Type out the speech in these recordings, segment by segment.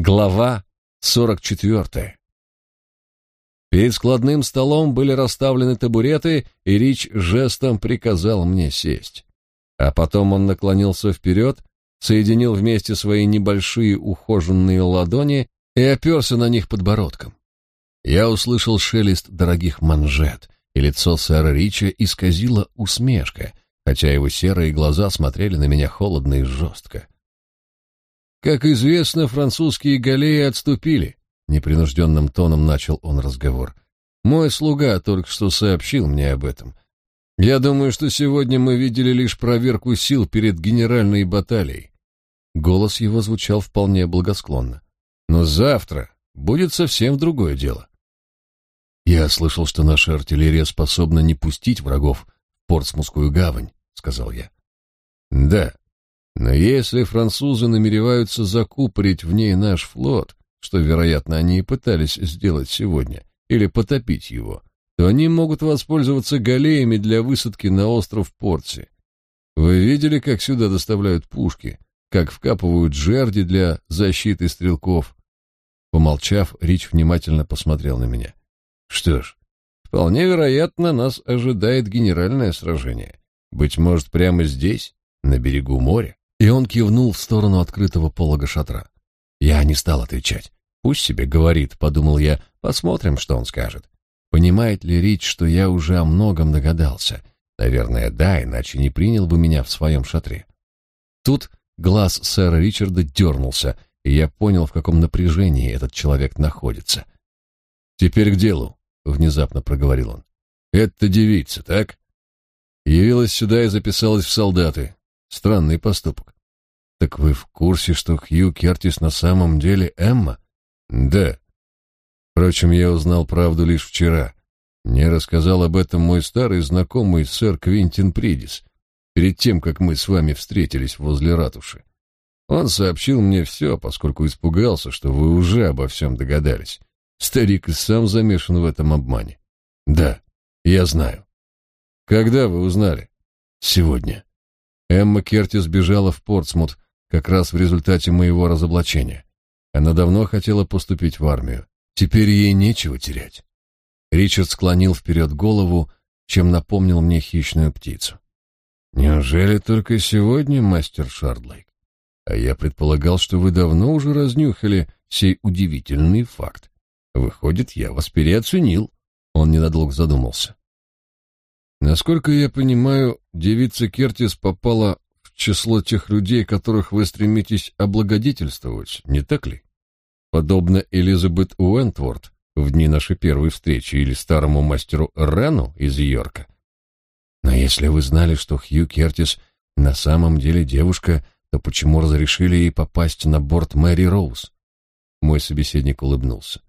Глава 44. Перед складным столом были расставлены табуреты, и Рич жестом приказал мне сесть. А потом он наклонился вперед, соединил вместе свои небольшие ухоженные ладони и оперся на них подбородком. Я услышал шелест дорогих манжет, и лицо сэра Рича исказило усмешка, хотя его серые глаза смотрели на меня холодно и жестко. Как известно, французские галеи отступили. Непринужденным тоном начал он разговор. Мой слуга только что сообщил мне об этом. Я думаю, что сегодня мы видели лишь проверку сил перед генеральной баталией. Голос его звучал вполне благосклонно. Но завтра будет совсем другое дело. Я слышал, что наша артиллерия способна не пустить врагов в Портсмутскую гавань, сказал я. Да, но если французы намереваются закупорить в ней наш флот, что, вероятно, они и пытались сделать сегодня, или потопить его, то они могут воспользоваться галеями для высадки на остров Порти. Вы видели, как сюда доставляют пушки, как вкапывают жерди для защиты стрелков? Помолчав, Рич внимательно посмотрел на меня. Что ж, вполне вероятно, нас ожидает генеральное сражение. Быть может, прямо здесь, на берегу моря. И он кивнул в сторону открытого полога шатра. Я не стал отвечать. Пусть себе говорит, подумал я, посмотрим, что он скажет. Понимает ли Рич, что я уже о многом догадался? Наверное, да, иначе не принял бы меня в своем шатре. Тут глаз сэра Ричарда дернулся, и я понял, в каком напряжении этот человек находится. «Теперь к делу», — внезапно проговорил он. «Это девица, так?» Явилась сюда и записалась в солдаты. Странный поступок. Так вы в курсе, что Хью Кертис на самом деле Эмма? Да. Впрочем, я узнал правду лишь вчера. Мне рассказал об этом мой старый знакомый сэр Квинтин Придис, перед тем, как мы с вами встретились возле ратуши. Он сообщил мне все, поскольку испугался, что вы уже обо всем догадались. Старик и сам замешан в этом обмане. Да, я знаю. Когда вы узнали? Сегодня. Эмма Кертис бежала в Портсмут как раз в результате моего разоблачения. Она давно хотела поступить в армию. Теперь ей нечего терять. Ричард склонил вперед голову, чем напомнил мне хищную птицу. Неужели только сегодня, мастер Шардлейк? А я предполагал, что вы давно уже разнюхали сей удивительный факт. Выходит, я вас переоценил. Он ненадолго задумался. Насколько я понимаю, девица Кертис попала в число тех людей, которых вы стремитесь облагодетельствовать, не так ли? Подобно Элизабет Уэнтворд в дни нашей первой встречи или старому мастеру Рену из Йорка. Но если вы знали, что Хью Кертис на самом деле девушка, то почему разрешили ей попасть на борт Мэри Роуз? Мой собеседник улыбнулся.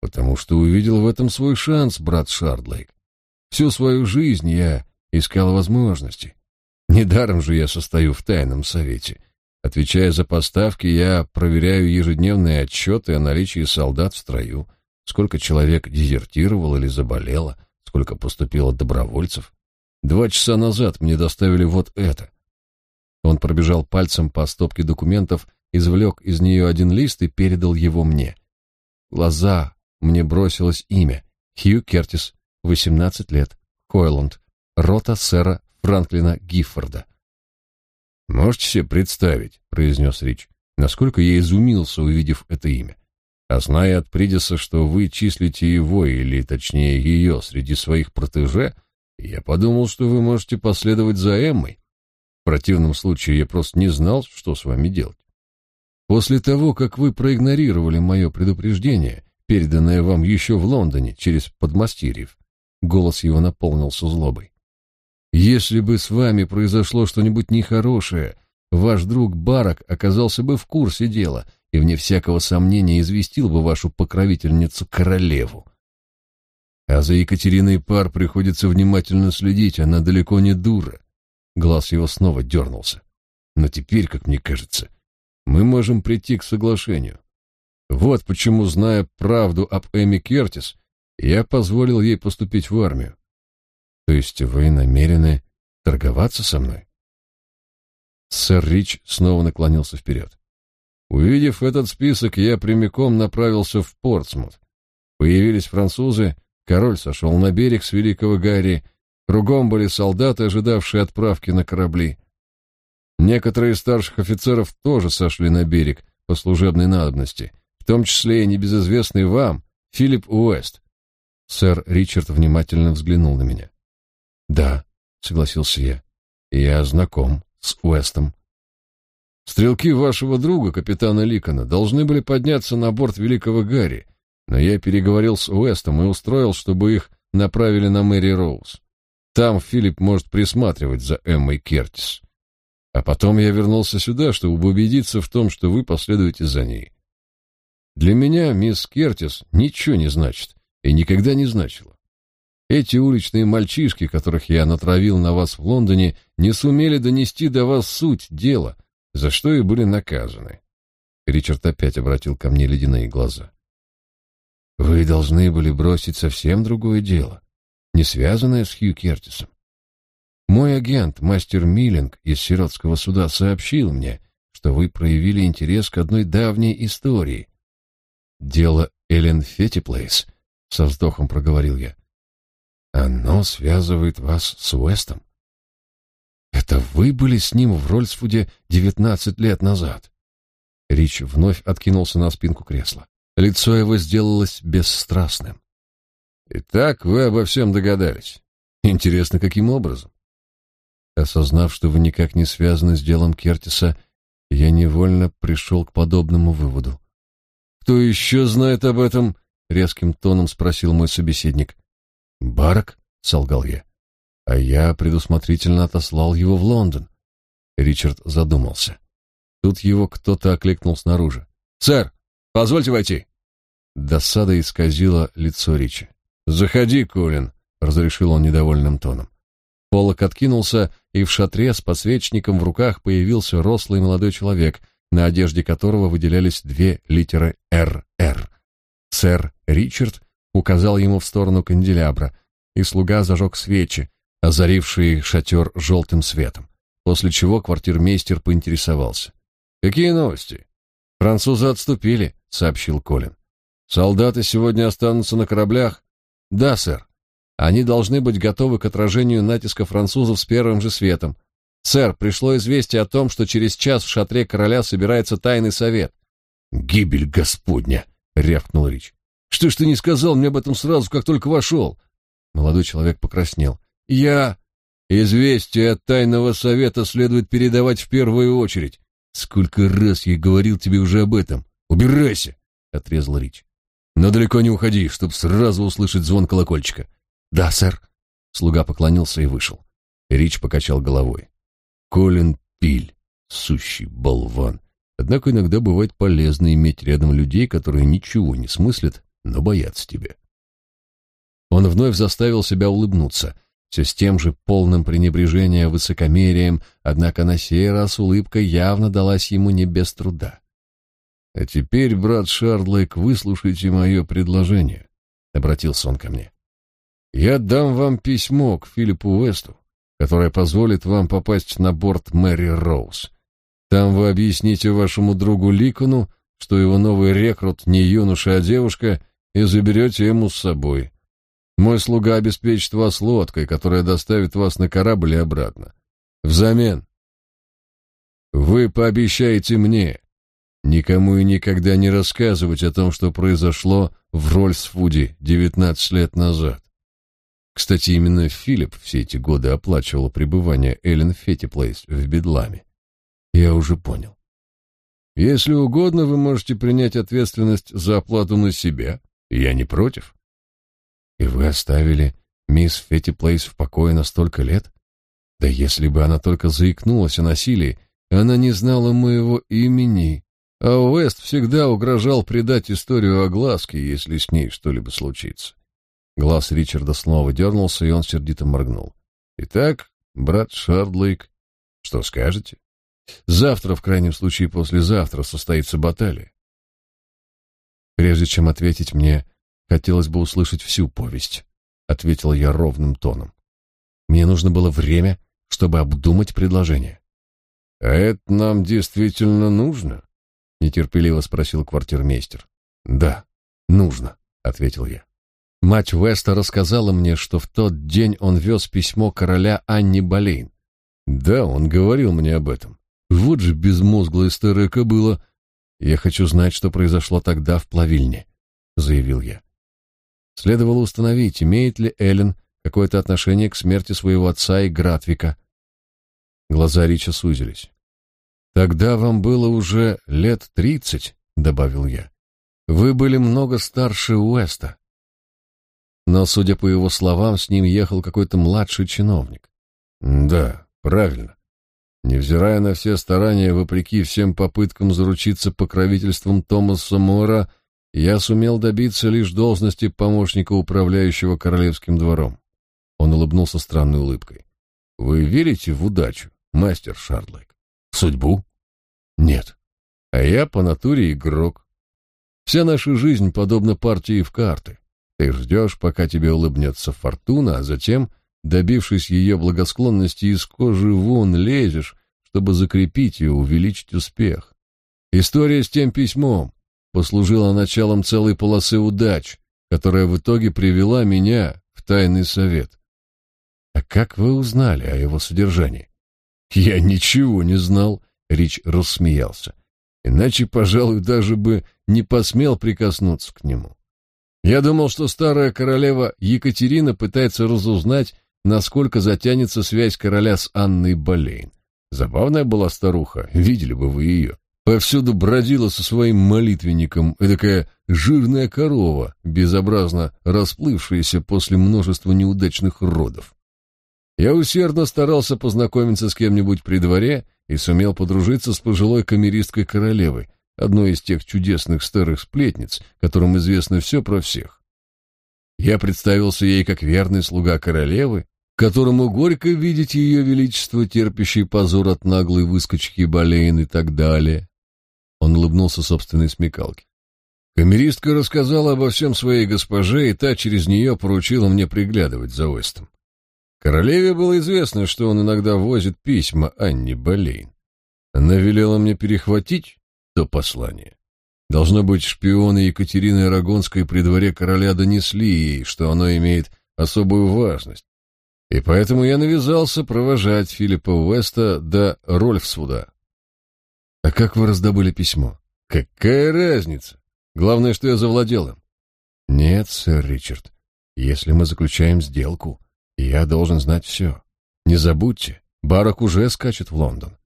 Потому что увидел в этом свой шанс, брат Шардлейк. Всю свою жизнь я искал возможности. Недаром же я состою в тайном совете. Отвечая за поставки, я проверяю ежедневные отчеты о наличии солдат в строю, сколько человек дезертировало или заболело, сколько поступило добровольцев. Два часа назад мне доставили вот это. Он пробежал пальцем по стопке документов, извлек из нее один лист и передал его мне. В глаза мне бросилось имя — Хью Кертис, 18 лет, Хойланд, рота сэра Франклина Гиффорда. «Можете себе представить», — произнес Рич, — «насколько я изумился, увидев это имя. А зная от Придиса, что вы числите его, или точнее ее, среди своих протеже, я подумал, что вы можете последовать за Эммой. В противном случае я просто не знал, что с вами делать. После того, как вы проигнорировали мое предупреждение, переданное вам еще в Лондоне через подмастерьев, Голос его наполнился злобой. Если бы с вами произошло что-нибудь нехорошее, ваш друг Барак оказался бы в курсе дела и вне всякого сомнения известил бы вашу покровительницу королеву. А за Екатериной Пар приходится внимательно следить, она далеко не дура. Глаз его снова дернулся. Но теперь, как мне кажется, мы можем прийти к соглашению. Вот почему, зная правду об Эми Кертис, я позволил ей поступить в армию. То есть вы намерены торговаться со мной? Сэр Рич снова наклонился вперед. Увидев этот список, я прямиком направился в Портсмут. Появились французы, король сошел на берег с Великого Гарри, кругом были солдаты, ожидавшие отправки на корабли. Некоторые из старших офицеров тоже сошли на берег по служебной надобности, в том числе и небезызвестный вам Филипп Уэст. Сэр Ричард внимательно взглянул на меня. «Да», — согласился я, — «я знаком с Уэстом». Стрелки вашего друга, капитана Ликона, должны были подняться на борт Великого Гарри, но я переговорил с Уэстом и устроил, чтобы их направили на Мэри Роуз. Там Филипп может присматривать за Эммой Кертис. А потом я вернулся сюда, чтобы убедиться в том, что вы последуете за ней. Для меня мисс Кертис ничего не значит и никогда не значила. Эти уличные мальчишки, которых я натравил на вас в Лондоне, не сумели донести до вас суть дела — за что и были наказаны. Ричард опять обратил ко мне ледяные глаза. Вы должны были бросить совсем другое дело, не связанное с Хью Кертисом. Мой агент, мастер Миллинг из сиротского суда, сообщил мне, что вы проявили интерес к одной давней истории. Дело Эллен Феттиплейс, со вздохом проговорил я. Оно связывает вас с Уэстом? Это вы были с ним в Рольсфуде девятнадцать лет назад. Рич вновь откинулся на спинку кресла. Лицо его сделалось бесстрастным. Итак, вы обо всем догадались. Интересно, каким образом? Осознав, что вы никак не связаны с делом Кертиса, я невольно пришел к подобному выводу. Кто еще знает об этом? Резким тоном спросил мой собеседник. Барак, солгал я а я предусмотрительно отослал его в Лондон. Ричард задумался. Тут его кто-то окликнул снаружи. «Сэр, позвольте войти!» Досада исказила лицо Ричи. «Заходи, Колин», — разрешил он недовольным тоном. Полок откинулся, и в шатре с подсвечником в руках появился рослый молодой человек, на одежде которого выделялись две литеры «РР». Сэр Ричард указал ему в сторону канделябра, и слуга зажег свечи, озаривший шатер желтым светом, после чего квартирмейстер поинтересовался. «Какие новости?» «Французы отступили», — сообщил Колин. «Солдаты сегодня останутся на кораблях?» «Да, сэр. Они должны быть готовы к отражению натиска французов с первым же светом. Сэр, пришло известие о том, что через час в шатре короля собирается тайный совет». «Гибель Господня!» — рявкнул Рич. «Что ж ты не сказал мне об этом сразу, как только вошел?» Молодой человек покраснел. Я... Известие от тайного совета следует передавать в первую очередь. Сколько раз я говорил тебе уже об этом. Убирайся, отрезал Рич. Но далеко не уходи, чтоб сразу услышать звон колокольчика. Да, сэр. Слуга поклонился и вышел. Рич покачал головой. Колин Пиль, сущий болван. Однако иногда бывает полезно иметь рядом людей, которые ничего не смыслят, но боятся тебя. Он вновь заставил себя улыбнуться — все с тем же полным пренебрежения высокомерием, однако на сей раз улыбка явно далась ему не без труда. «А теперь, брат Шардлейк, выслушайте мое предложение», — обратился он ко мне. «Я дам вам письмо к Филиппу Уэсту, которое позволит вам попасть на борт Мэри Роуз. Там вы объясните вашему другу Ликону, что его новый рекрут не юноша, а девушка, и заберете ему с собой. Мой слуга обеспечит вас лодкой, которая доставит вас на корабль и обратно. Взамен вы пообещаете мне никому и никогда не рассказывать о том, что произошло в Рольсфуде 19 лет назад. Кстати, именно Филипп все эти годы оплачивал пребывание Эллен Феттиплейс в Бедламе. Я уже понял. Если угодно, вы можете принять ответственность за оплату на себя. Я не против. И вы оставили мисс Фетти Плейс в покое на столько лет? Да если бы она только заикнулась о насилии, она не знала моего имени. А Уэст всегда угрожал предать историю огласке, если с ней что-либо случится. Глаз Ричарда снова дернулся, и он сердито моргнул. Итак, брат Шардлейк, что скажете? Завтра, в крайнем случае послезавтра, состоится баталия. Прежде чем ответить мне, Хотелось бы услышать всю повесть, ответил я ровным тоном. Мне нужно было время, чтобы обдумать предложение. А это нам действительно нужно? нетерпеливо спросил квартирмейстер. Да, нужно, ответил я. Мать Веста рассказала мне, что в тот день он вез письмо короля Анни Болейн. Да, он говорил мне об этом. Вот же безмозглая старая кобыла. Я хочу знать, что произошло тогда в плавильне, заявил я. Следовало установить, имеет ли Эллен какое-то отношение к смерти своего отца и Гратвика. Глаза Рича сузились. Тогда вам было уже лет тридцать, добавил я. Вы были много старше Уэста. Но, судя по его словам, с ним ехал какой-то младший чиновник. Да, правильно. Невзирая на все старания, вопреки всем попыткам заручиться покровительством Томаса Мора, я сумел добиться лишь должности помощника управляющего королевским двором. Он улыбнулся странной улыбкой. Вы верите в удачу, мастер Шардлейк? В судьбу? Нет. А я по натуре игрок. Вся наша жизнь подобна партии в карты. Ты ждешь, пока тебе улыбнется фортуна, а затем, добившись ее благосклонности, из кожи вон лезешь, чтобы закрепить и увеличить успех. История с тем письмом послужила началом целой полосы удач, которая в итоге привела меня в тайный совет. А как вы узнали о его содержании? Я ничего не знал, Рич рассмеялся. Иначе, пожалуй, даже бы не посмел прикоснуться к нему. Я думал, что старая королева Екатерина пытается разузнать, насколько затянется связь короля с Анной Болейн. Забавная была старуха, видели бы вы ее. Повсюду бродила со своим молитвенником, эдакая жирная корова, безобразно расплывшаяся после множества неудачных родов. Я усердно старался познакомиться с кем-нибудь при дворе и сумел подружиться с пожилой камеристкой королевы, одной из тех чудесных старых сплетниц, которым известно все про всех. Я представился ей как верный слуга королевы, которому горько видеть ее величество, терпящий позор от наглой выскочки Болейн и так далее. Он улыбнулся собственной смекалке. Камеристка рассказала обо всем своей госпоже, и та через нее поручила мне приглядывать за Уэстом. Королеве было известно, что он иногда возит письма Анне Болейн. Она велела мне перехватить то послание. Должно быть, шпионы Екатерины Арагонской при дворе короля донесли ей, что оно имеет особую важность. И поэтому я навязался провожать Филиппа Уэста до Рольфсвуда. А как вы раздобыли письмо? Какая разница? Главное, что я завладел им. Нет, сэр Ричард, если мы заключаем сделку, я должен знать все. Не забудьте, Барак уже скачет в Лондон.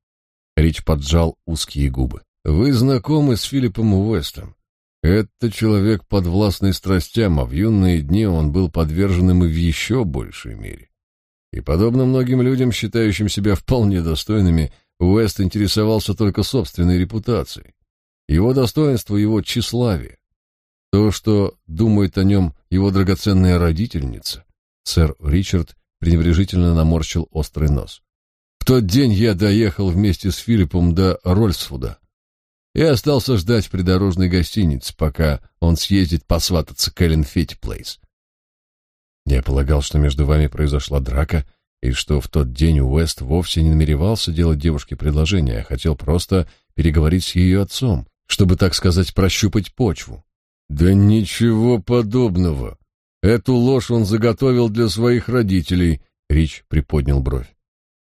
Рич поджал узкие губы. Вы знакомы с Филиппом Уэстом. Это человек подвластный страстям, а в юные дни он был подвержен им в еще большей мере. И подобно многим людям, считающим себя вполне достойными, Уэст интересовался только собственной репутацией. Его достоинство, его тщеславие. То, что думает о нем его драгоценная родительница. Сэр Ричард пренебрежительно наморщил острый нос. В тот день я доехал вместе с Филиппом до Рольсфуда и остался ждать в придорожной гостинице, пока он съездит посвататься к Эллен Фитти Плейс. Я полагал, что между вами произошла драка, и что в тот день Уэст вовсе не намеревался делать девушке предложение, а хотел просто переговорить с ее отцом, чтобы, так сказать, прощупать почву. Да ничего подобного. Эту ложь он заготовил для своих родителей, Рич приподнял бровь.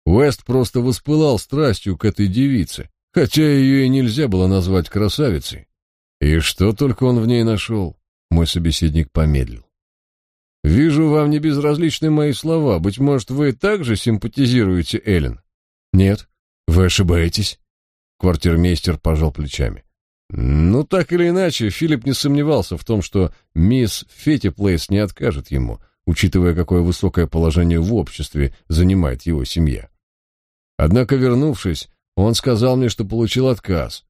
Уэст просто воспылал страстью к этой девице, хотя ее и нельзя было назвать красавицей. И что только он в ней нашел? Мой собеседник помедлил. Вижу, вам не безразличны мои слова. Быть может, вы также симпатизируете Эллен? Нет, вы ошибаетесь. Квартирмейстер пожал плечами. Ну, так или иначе, Филипп не сомневался в том, что мисс Феттиплейс не откажет ему, учитывая, какое высокое положение в обществе занимает его семья. Однако, вернувшись, он сказал мне, что получил отказ.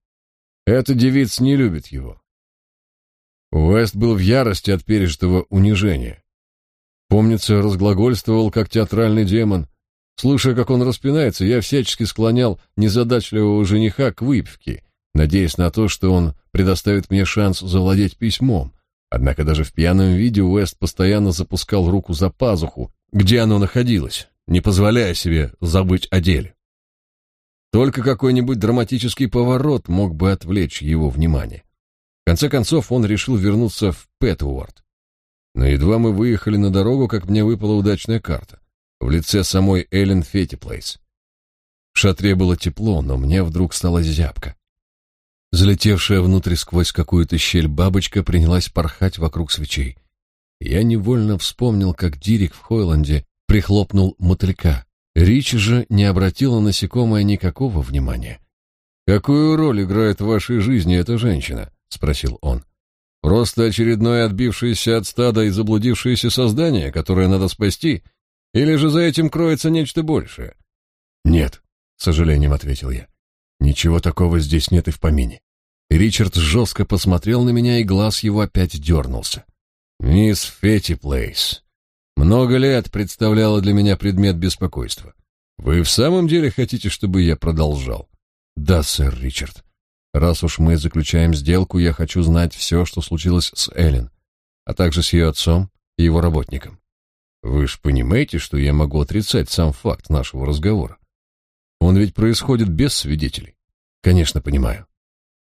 Эта девица не любит его. Уэст был в ярости от пережитого унижения. Помнится, разглагольствовал, как театральный демон. Слушая, как он распинается, я всячески склонял незадачливого жениха к выпивке, надеясь на то, что он предоставит мне шанс завладеть письмом. Однако даже в пьяном виде Уэст постоянно запускал руку за пазуху, где оно находилось, не позволяя себе забыть о деле. Только какой-нибудь драматический поворот мог бы отвлечь его внимание. В конце концов, он решил вернуться в Пэтуорт. Но едва мы выехали на дорогу, как мне выпала удачная карта в лице самой Эллен Феттиплейс. В шатре было тепло, но мне вдруг стало зябко. Залетевшая внутрь сквозь какую-то щель бабочка принялась порхать вокруг свечей. Я невольно вспомнил, как Дирик в Хойланде прихлопнул мотылька. Рич же не обратила насекомое никакого внимания. «Какую роль играет в вашей жизни эта женщина?» — спросил он. «Просто очередное отбившееся от стада и заблудившееся создание, которое надо спасти? Или же за этим кроется нечто большее?» «Нет», — с сожалением ответил я. «Ничего такого здесь нет и в помине». Ричард жестко посмотрел на меня, и глаз его опять дернулся. «Мисс Фетти Плейс, много лет представляла для меня предмет беспокойства. Вы в самом деле хотите, чтобы я продолжал?» «Да, сэр Ричард. Раз уж мы заключаем сделку, я хочу знать все, что случилось с Эллен, а также с ее отцом и его работником. Вы ж понимаете, что я могу отрицать сам факт нашего разговора? Он ведь происходит без свидетелей. Конечно, понимаю.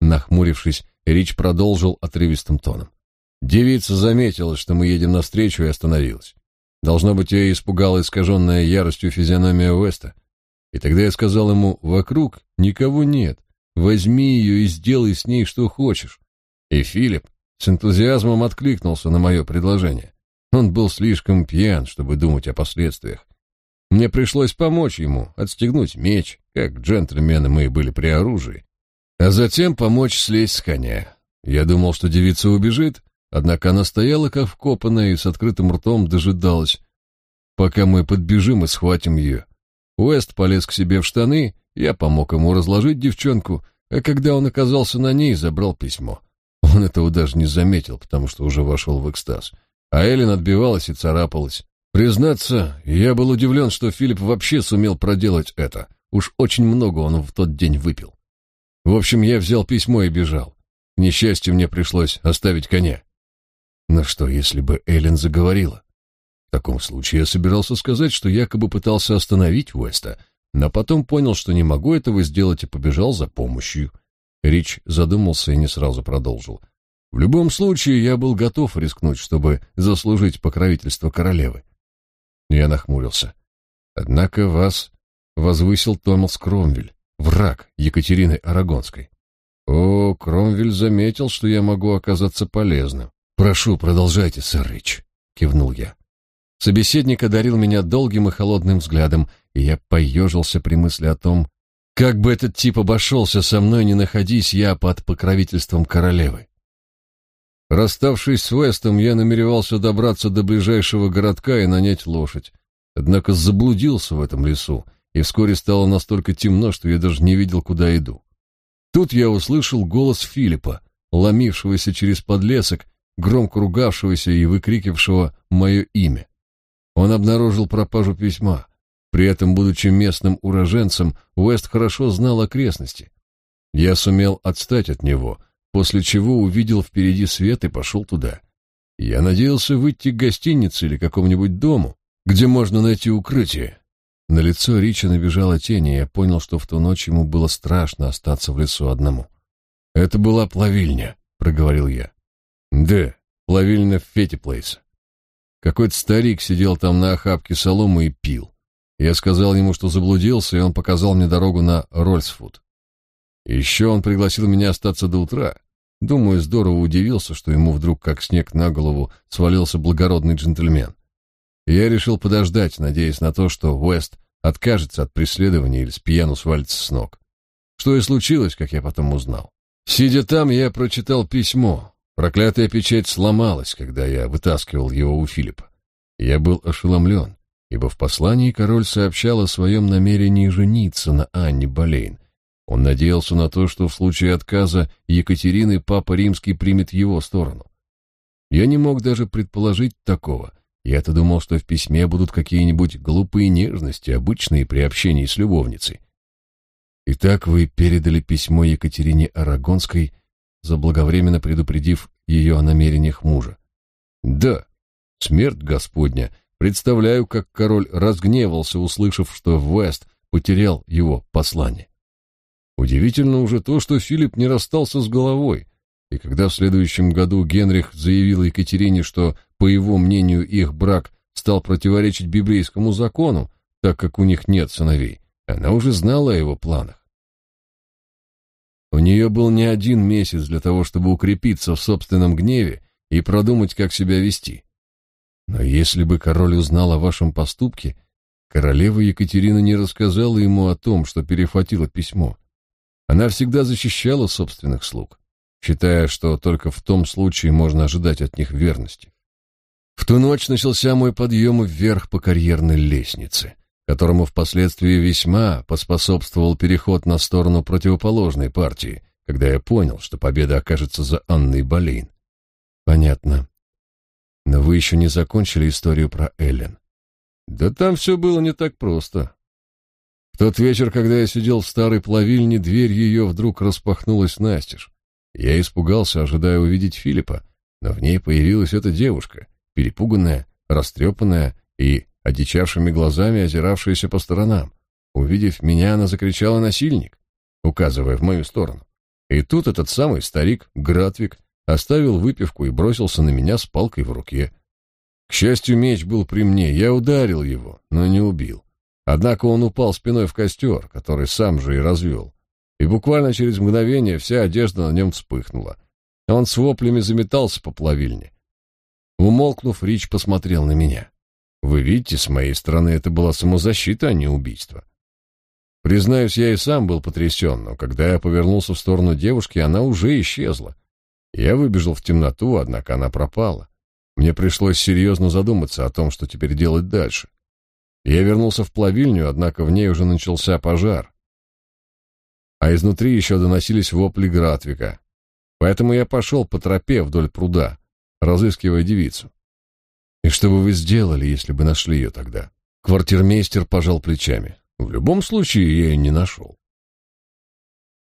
Нахмурившись, Рич продолжил отрывистым тоном. Девица заметила, что мы едем навстречу, и остановилась. Должно быть, ее испугала искаженная яростью физиономия Уэста. И тогда я сказал ему, вокруг никого нет, возьми ее и сделай с ней что хочешь. И Филипп с энтузиазмом откликнулся на мое предложение. Он был слишком пьян, чтобы думать о последствиях. Мне пришлось помочь ему отстегнуть меч, как джентльмены мы были при оружии, а затем помочь слезть с коня. Я думал, что девица убежит, однако она стояла как вкопанная и с открытым ртом дожидалась, пока мы подбежим и схватим ее. Уэст полез к себе в штаны, я помог ему разложить девчонку, а когда он оказался на ней, забрал письмо. Он этого даже не заметил, потому что уже вошел в экстаз. А Эллен отбивалась и царапалась. Признаться, я был удивлен, что Филипп вообще сумел проделать это. Уж очень много он в тот день выпил. В общем, я взял письмо и бежал. К несчастью, мне пришлось оставить коня. Но что, если бы Эллен заговорила? В таком случае я собирался сказать, что якобы пытался остановить Уэста, но потом понял, что не могу этого сделать и побежал за помощью. Рич задумался и не сразу продолжил. В любом случае, я был готов рискнуть, чтобы заслужить покровительство королевы. Я нахмурился. Однако вас возвысил Томас Кромвель, враг Екатерины Арагонской. О, Кромвель заметил, что я могу оказаться полезным. Прошу, продолжайте, сэр Рич, кивнул я. Собеседник одарил меня долгим и холодным взглядом, и я поежился при мысли о том, как бы этот тип обошелся со мной, не находись я под покровительством королевы. Расставшись с Вестом, я намеревался добраться до ближайшего городка и нанять лошадь. Однако заблудился в этом лесу, и вскоре стало настолько темно, что я даже не видел, куда иду. Тут я услышал голос Филиппа, ломившегося через подлесок, громко ругавшегося и выкрикивавшего мое имя. Он обнаружил пропажу письма. При этом, будучи местным уроженцем, Уэст хорошо знал окрестности. Я сумел отстать от него, после чего увидел впереди свет и пошел туда. Я надеялся выйти к гостинице или какому-нибудь дому, где можно найти укрытие. На лицо Рича набежала тень, и я понял, что в ту ночь ему было страшно остаться в лесу одному. «Это была плавильня», — проговорил я. «Да, плавильня в Фетиплейсе. Какой-то старик сидел там на охапке соломы и пил. Я сказал ему, что заблудился, и он показал мне дорогу на Рольсфуд. Еще он пригласил меня остаться до утра. Думаю, здорово удивился, что ему вдруг, как снег на голову, свалился благородный джентльмен. Я решил подождать, надеясь на то, что Уэст откажется от преследования или с пьяну свалится с ног. Что и случилось, как я потом узнал. Сидя там, я прочитал письмо. Проклятая печать сломалась, когда я вытаскивал его у Филиппа. Я был ошеломлен, ибо в послании король сообщал о своем намерении жениться на Анне Болейн, он надеялся на то, что в случае отказа Екатерины Папа Римский примет его сторону. Я не мог даже предположить такого. Я-то думал, что в письме будут какие-нибудь глупые нежности, обычные при общении с любовницей. Итак, вы передали письмо Екатерине Арагонской, заблаговременно предупредив ее о намерениях мужа. Да, смерть Господня. Представляю, как король разгневался, услышав, что Вест потерял его послание. Удивительно уже то, что Филипп не расстался с головой, и когда в следующем году Генрих заявил Екатерине, что, по его мнению, их брак стал противоречить библейскому закону, так как у них нет сыновей, она уже знала о его планах. У нее был не один месяц для того, чтобы укрепиться в собственном гневе и продумать, как себя вести. Но если бы король узнал о вашем поступке, королева Екатерина не рассказала ему о том, что перехватила письмо. Она всегда защищала собственных слуг, считая, что только в том случае можно ожидать от них верности. В ту ночь начался мой подъем вверх по карьерной лестнице, которому впоследствии весьма поспособствовал переход на сторону противоположной партии, когда я понял, что победа окажется за Анной Болейн. Понятно. Но вы еще не закончили историю про Эллен. Да там все было не так просто. В тот вечер, когда я сидел в старой плавильне, дверь ее вдруг распахнулась настежь. Я испугался, ожидая увидеть Филиппа, но в ней появилась эта девушка, перепуганная, растрепанная и одичавшими глазами озиравшаяся по сторонам. Увидев меня, она закричала «насильник», указывая в мою сторону. И тут этот самый старик, Гратвик, оставил выпивку и бросился на меня с палкой в руке. К счастью, меч был при мне, я ударил его, но не убил. Однако он упал спиной в костер, который сам же и развел. И буквально через мгновение вся одежда на нем вспыхнула. Он с воплями заметался по плавильне. Умолкнув, Рич посмотрел на меня. «Вы видите, с моей стороны это была самозащита, а не убийство». Признаюсь, я и сам был потрясен, но когда я повернулся в сторону девушки, она уже исчезла. Я выбежал в темноту, однако она пропала. Мне пришлось серьезно задуматься о том, что теперь делать дальше. Я вернулся в плавильню, однако в ней уже начался пожар. А изнутри еще доносились вопли Гратвика. Поэтому я пошел по тропе вдоль пруда, разыскивая девицу. И что бы вы сделали, если бы нашли ее тогда? Квартирмейстер пожал плечами. В любом случае, я ее не нашел.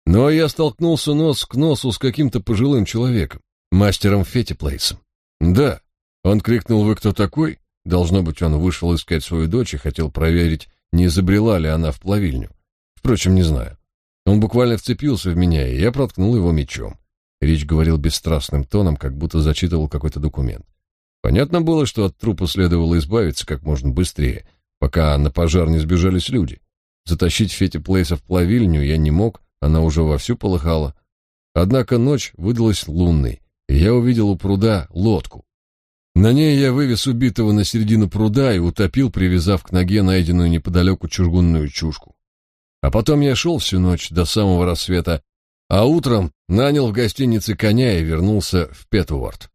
Но я столкнулся нос к носу с каким-то пожилым человеком, мастером Фетти Плейсом. Да, он крикнул, вы кто такой? Должно быть, он вышел искать свою дочь и хотел проверить, не забрела ли она в плавильню. Впрочем, не знаю. Он буквально вцепился в меня, и я проткнул его мечом. Рич говорил бесстрастным тоном, как будто зачитывал какой-то документ. Понятно было, что от трупа следовало избавиться как можно быстрее, пока на пожар не сбежались люди. Затащить Фетти Плейса в плавильню я не мог, она уже вовсю полыхала. Однако ночь выдалась лунной, и я увидел у пруда лодку. На ней я вывез убитого на середину пруда и утопил, привязав к ноге найденную неподалеку чугунную чушку. А потом я шел всю ночь до самого рассвета, а утром нанял в гостинице коня и вернулся в Петворд.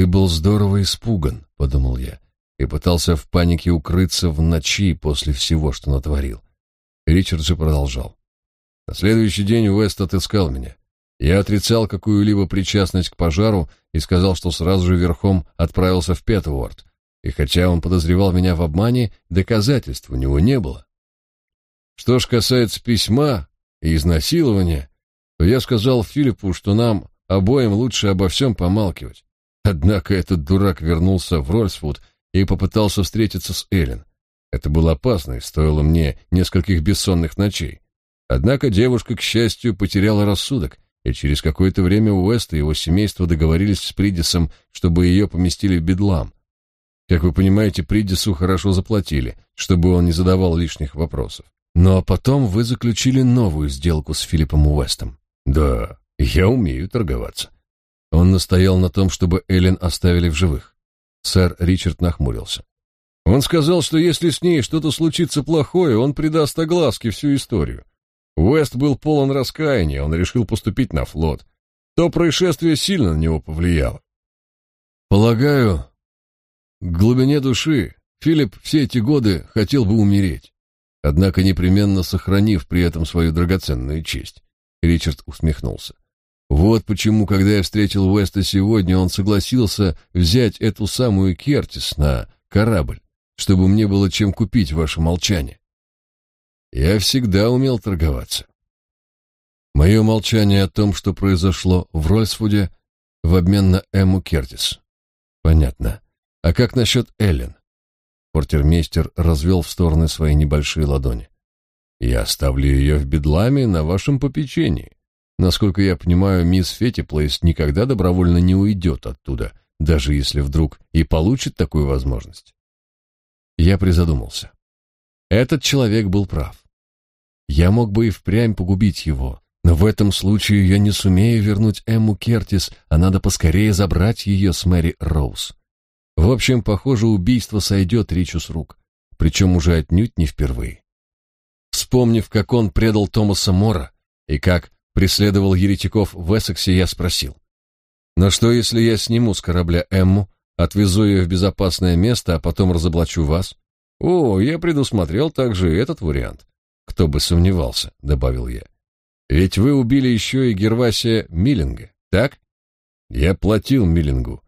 «Ты был здорово испуган», — подумал я, и пытался в панике укрыться в ночи после всего, что натворил. Ричард же продолжал. На следующий день Уэст отыскал меня. Я отрицал какую-либо причастность к пожару и сказал, что сразу же верхом отправился в Петворд. И хотя он подозревал меня в обмане, доказательств у него не было. Что ж касается письма и изнасилования, то я сказал Филиппу, что нам обоим лучше обо всем помалкивать. Однако этот дурак вернулся в Рольсфуд и попытался встретиться с Эллен. Это было опасно и стоило мне нескольких бессонных ночей. Однако девушка, к счастью, потеряла рассудок, и через какое-то время Уэст и его семейство договорились с Придисом, чтобы ее поместили в Бедлам. Как вы понимаете, Придису хорошо заплатили, чтобы он не задавал лишних вопросов. Ну, а потом вы заключили новую сделку с Филиппом Уэстом. Да, я умею торговаться. Он настоял на том, чтобы Эллен оставили в живых. Сэр Ричард нахмурился. Он сказал, что если с ней что-то случится плохое, он придаст огласке всю историю. Уэст был полон раскаяния, он решил поступить на флот. То происшествие сильно на него повлияло. Полагаю, в глубине души Филипп все эти годы хотел бы умереть, однако непременно сохранив при этом свою драгоценную честь. Ричард усмехнулся. Вот почему, когда я встретил Уэста сегодня, он согласился взять эту самую Кертис на корабль, чтобы мне было чем купить ваше молчание. Я всегда умел торговаться. Мое молчание о том, что произошло в Рольсфуде, в обмен на Эмму Кертис. Понятно. А как насчет Эллен? Портермейстер развел в стороны свои небольшие ладони. Я оставлю ее в бедламе на вашем попечении. Насколько я понимаю, мисс Феттиплейс никогда добровольно не уйдет оттуда, даже если вдруг и получит такую возможность. Я призадумался. Этот человек был прав. Я мог бы и впрямь погубить его, но в этом случае я не сумею вернуть Эмму Кертис, а надо поскорее забрать ее с Мэри Роуз. В общем, похоже, убийство сойдет Ричу с рук, причем уже отнюдь не впервые. Вспомнив, как он предал Томаса Мора и как преследовал еретиков в Эссексе, я спросил. «Но что, если я сниму с корабля Эмму, отвезу ее в безопасное место, а потом разоблачу вас?» «О, я предусмотрел также этот вариант». «Кто бы сомневался», — добавил я. «Ведь вы убили еще и Гервасия Миллинга, так?» «Я платил Миллингу,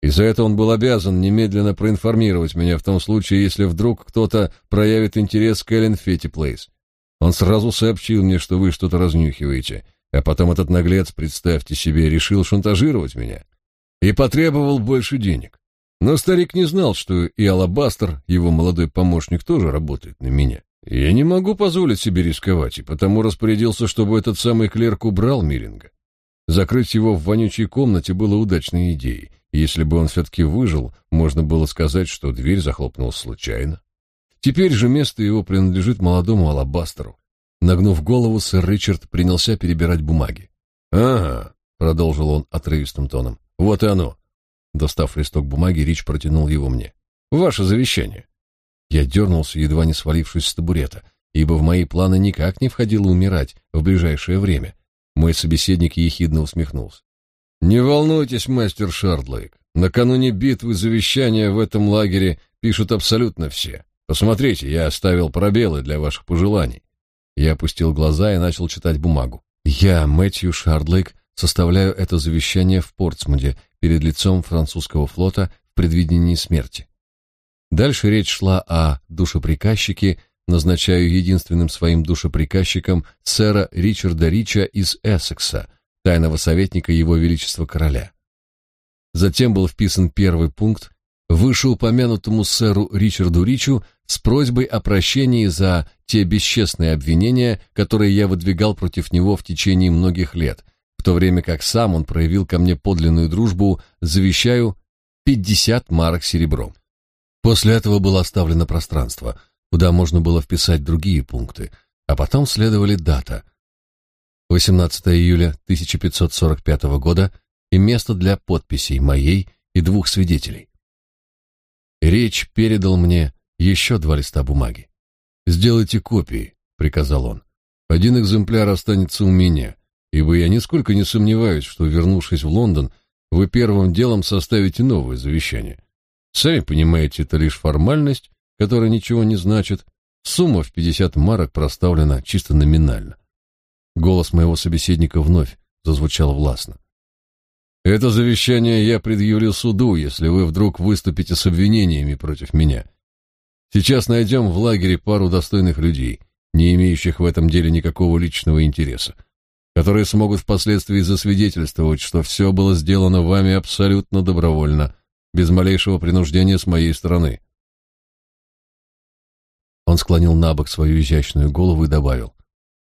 и за это он был обязан немедленно проинформировать меня в том случае, если вдруг кто-то проявит интерес к Эллен Плейс. Он сразу сообщил мне, что вы что-то разнюхиваете, а потом этот наглец, представьте себе, решил шантажировать меня и потребовал больше денег. Но старик не знал, что и Алабастер, его молодой помощник, тоже работает на меня. Я не могу позволить себе рисковать, и потому распорядился, чтобы этот самый клерк убрал Миллинга. Закрыть его в вонючей комнате было удачной идеей. Если бы он все-таки выжил, можно было сказать, что дверь захлопнулась случайно. Теперь же место его принадлежит молодому алабастеру. Нагнув голову, сэр Ричард принялся перебирать бумаги. «Ага», — продолжил он отрывистым тоном, — «вот и оно». Достав листок бумаги, Рич протянул его мне. «Ваше завещание». Я дернулся, едва не свалившись с табурета, ибо в мои планы никак не входило умирать в ближайшее время. Мой собеседник ехидно усмехнулся. «Не волнуйтесь, мастер Шардлейк. Накануне битвы завещания в этом лагере пишут абсолютно все. Посмотрите, я оставил пробелы для ваших пожеланий. Я опустил глаза и начал читать бумагу. Я, Мэтью Шардлейк, составляю это завещание в Портсмуде перед лицом французского флота в предвидении смерти. Дальше речь шла о душеприказчике, назначаю единственным своим душеприказчиком сэра Ричарда Рича из Эссекса, тайного советника его величества короля. Затем был вписан первый пункт вышеупомянутому сэру Ричарду Ричу с просьбой о прощении за те бесчестные обвинения, которые я выдвигал против него в течение многих лет, в то время как сам он проявил ко мне подлинную дружбу, завещаю 50 марок серебром. После этого было оставлено пространство, куда можно было вписать другие пункты, а потом следовали дата 18 июля 1545 года и место для подписей моей и двух свидетелей. Речь передал мне еще два листа бумаги. «Сделайте копии», — приказал он. «Один экземпляр останется у меня, ибо я нисколько не сомневаюсь, что, вернувшись в Лондон, вы первым делом составите новое завещание. Сами понимаете, это лишь формальность, которая ничего не значит. Сумма в 50 марок проставлена чисто номинально». Голос моего собеседника вновь зазвучал властно. Это завещание я предъявлю суду, если вы вдруг выступите с обвинениями против меня. Сейчас найдем в лагере пару достойных людей, не имеющих в этом деле никакого личного интереса, которые смогут впоследствии засвидетельствовать, что все было сделано вами абсолютно добровольно, без малейшего принуждения с моей стороны. Он склонил на бок свою изящную голову и добавил: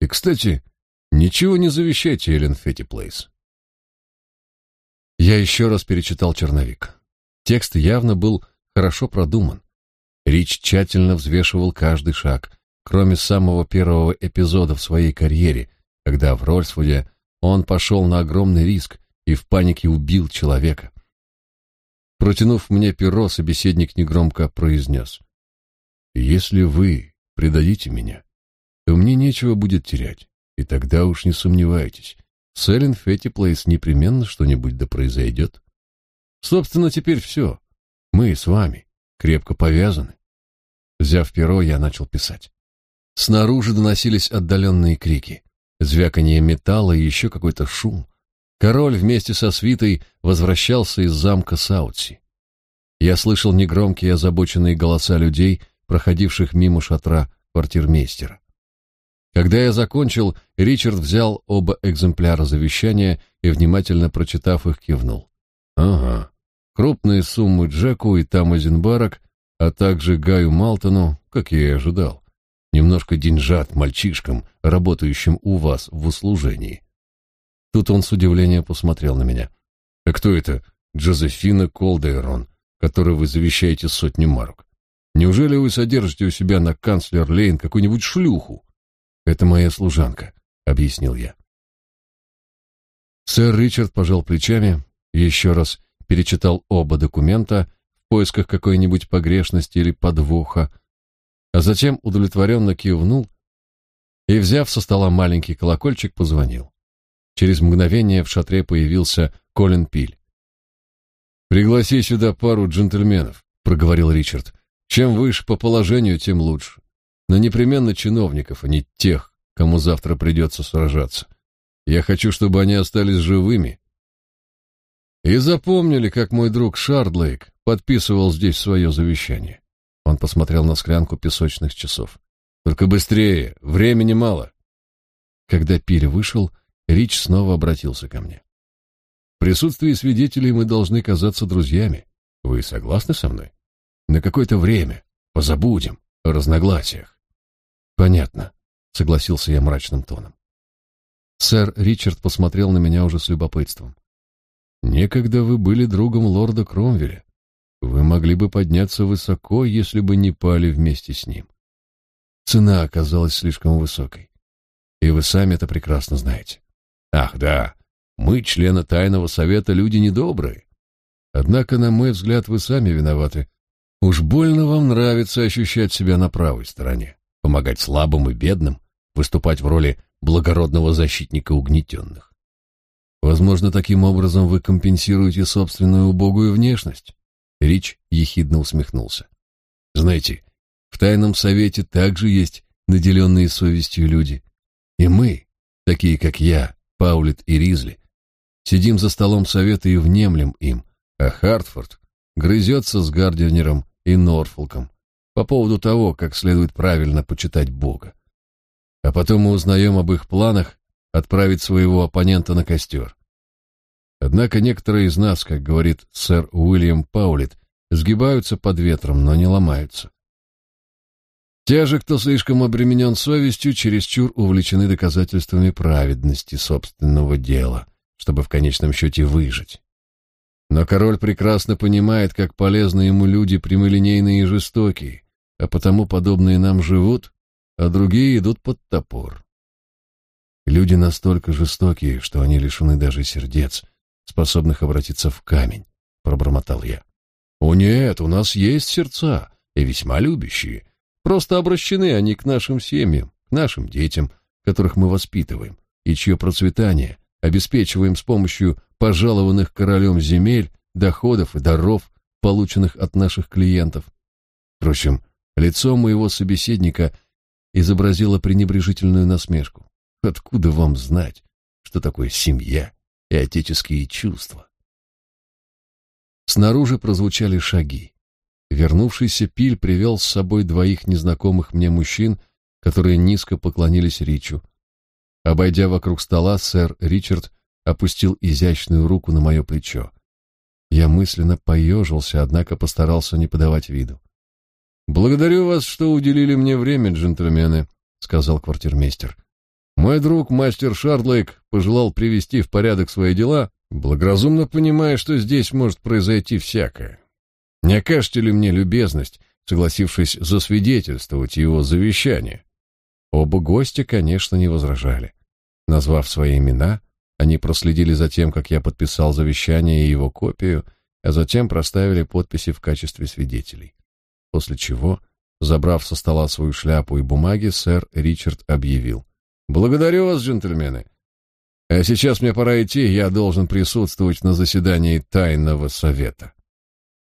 "И, кстати, ничего не завещайте, Эллен Феттиплейс. Я еще раз перечитал черновик. Текст явно был хорошо продуман. Рич тщательно взвешивал каждый шаг, кроме самого первого эпизода в своей карьере, когда в Рольсфуде он пошел на огромный риск и в панике убил человека. Протянув мне перо, собеседник негромко произнес. «Если вы предадите меня, то мне нечего будет терять, и тогда уж не сомневайтесь, с Эллен Фетти Плейс непременно что-нибудь да произойдет. Собственно, теперь все. Мы с вами крепко повязаны. Взяв перо, я начал писать. Снаружи доносились отдаленные крики, звяканье металла и еще какой-то шум. Король вместе со свитой возвращался из замка Саутси. Я слышал негромкие озабоченные голоса людей, проходивших мимо шатра квартирмейстера. Когда я закончил, Ричард взял оба экземпляра завещания и, внимательно прочитав их, кивнул. «Ага, крупные суммы Джеку и Тамазин Барак, а также Гаю Малтону, как я и ожидал. немножко деньжат мальчишкам, работающим у вас в услужении. Тут он с удивлением посмотрел на меня. А кто это Джозефина Колдейрон, которой вы завещаете сотни марок? Неужели вы содержите у себя на канцлер Лейн какую-нибудь шлюху? Это моя служанка, объяснил я. Сэр Ричард пожал плечами, еще раз перечитал оба документа в поисках какой-нибудь погрешности или подвоха, а затем удовлетворенно кивнул и, взяв со стола маленький колокольчик, позвонил. Через мгновение в шатре появился Колин Пиль. «Пригласи сюда пару джентльменов», — проговорил Ричард. «Чем выше по положению, тем лучше. Но непременно чиновников, а не тех, кому завтра придется сражаться. Я хочу, чтобы они остались живыми и запомнили, как мой друг Шардлейк подписывал здесь свое завещание. Он посмотрел на склянку песочных часов. Только быстрее, времени мало. Когда Пиль вышел, Рич снова обратился ко мне. В присутствии свидетелей мы должны казаться друзьями. Вы согласны со мной? На какое-то время позабудем о разногласиях. Понятно, согласился я мрачным тоном. Сэр Ричард посмотрел на меня уже с любопытством. Некогда вы были другом лорда Кромвеля. Вы могли бы подняться высоко, если бы не пали вместе с ним. Цена оказалась слишком высокой. И вы сами это прекрасно знаете. Ах, да, мы, члены тайного совета, люди недобрые. Однако, на мой взгляд, вы сами виноваты. Уж больно вам нравится ощущать себя на правой стороне, помогать слабым и бедным, выступать в роли благородного защитника угнетенных. Возможно, таким образом вы компенсируете собственную убогую внешность. Рич ехидно усмехнулся. Знаете, в тайном совете также есть наделенные совестью люди. И мы, такие как я, Паулет и Ризли, сидим за столом совета и внемлем им, а Хартфорд грызется с Гардинером и Норфолком по поводу того, как следует правильно почитать Бога. А потом мы узнаем об их планах отправить своего оппонента на костер. Однако некоторые из нас, как говорит сэр Уильям Паулит, сгибаются под ветром, но не ломаются. Те же, кто слишком обременен совестью, чересчур увлечены доказательствами праведности собственного дела, чтобы в конечном счете выжить. Но король прекрасно понимает, как полезны ему люди прямолинейные и жестокие, а потому подобные нам живут, а другие идут под топор. Люди настолько жестокие, что они лишены даже сердец, способных обратиться в камень, пробормотал я. О нет, у нас есть сердца, и весьма любящие. Просто обращены они к нашим семьям, к нашим детям, которых мы воспитываем, и чье процветание обеспечиваем с помощью пожалованных королем земель, доходов и даров, полученных от наших клиентов. Впрочем, лицо моего собеседника изобразило пренебрежительную насмешку. Откуда вам знать, что такое семья и отеческие чувства? Снаружи прозвучали шаги. Вернувшийся Пиль привел с собой двоих незнакомых мне мужчин, которые низко поклонились Ричу. Обойдя вокруг стола, сэр Ричард опустил изящную руку на мое плечо. Я мысленно поежился, однако постарался не подавать виду. «Благодарю вас, что уделили мне время, джентльмены», — сказал квартирмейстер. Мой друг, мастер Шардлейк, пожелал привести в порядок свои дела, благоразумно понимая, что здесь может произойти всякое. Не окажете ли мне любезность, согласившись засвидетельствовать его завещание? Оба гостя, конечно, не возражали. Назвав свои имена, они проследили за тем, как я подписал завещание и его копию, а затем проставили подписи в качестве свидетелей. После чего, забрав со стола свою шляпу и бумаги, сэр Ричард объявил: Благодарю вас, джентльмены. А сейчас мне пора идти, я должен присутствовать на заседании тайного совета.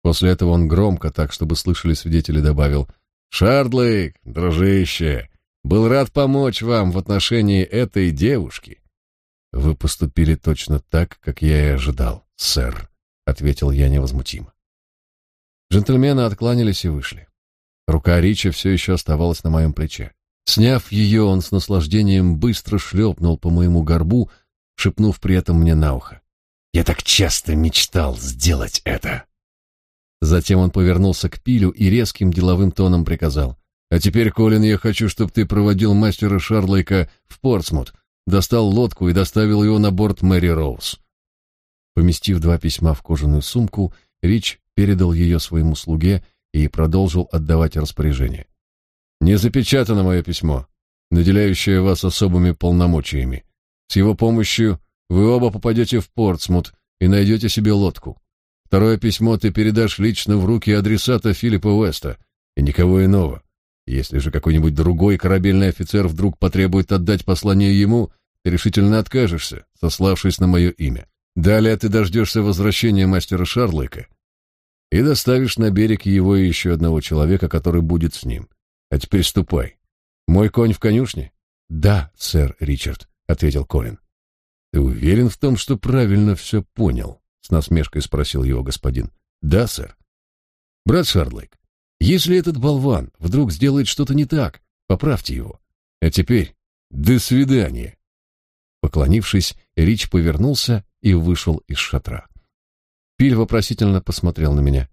После этого он громко, так чтобы слышали свидетели, добавил: "Шардлейк, дружище, был рад помочь вам в отношении этой девушки". Вы поступили точно так, как я и ожидал, сэр, ответил я невозмутимо. Джентльмены откланялись и вышли. Рука Рича все еще оставалась на моем плече. Сняв ее, он с наслаждением быстро шлепнул по моему горбу, шепнув при этом мне на ухо. «Я так часто мечтал сделать это!» Затем он повернулся к Пилю и резким деловым тоном приказал. А теперь, Колин, я хочу, чтобы ты проводил мастера Шарлайка в Портсмут, достал лодку и доставил его на борт Мэри Роуз. Поместив два письма в кожаную сумку, Рич передал ее своему слуге и продолжил отдавать распоряжение. «Не запечатано мое письмо, наделяющее вас особыми полномочиями. С его помощью вы оба попадете в Портсмут и найдете себе лодку. Второе письмо ты передашь лично в руки адресата Филиппа Уэста и никого иного. Если же какой-нибудь другой корабельный офицер вдруг потребует отдать послание ему, ты решительно откажешься, сославшись на мое имя. Далее ты дождешься возвращения мастера Шарлыка и доставишь на берег его и еще одного человека, который будет с ним. А теперь ступай. Мой конь в конюшне? Да, сэр Ричард, ответил Колин. Ты уверен в том, что правильно все понял? С насмешкой спросил его господин. Да, сэр. Брат Шарлейк, если этот болван вдруг сделает что-то не так, поправьте его. А теперь до свидания. Поклонившись, Рич повернулся и вышел из шатра. Пиль вопросительно посмотрел на меня.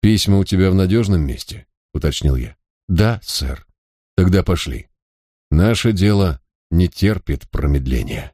«Письма у тебя в надежном месте?» — уточнил я. «Да, сэр». «Тогда пошли. Наше дело не терпит промедления».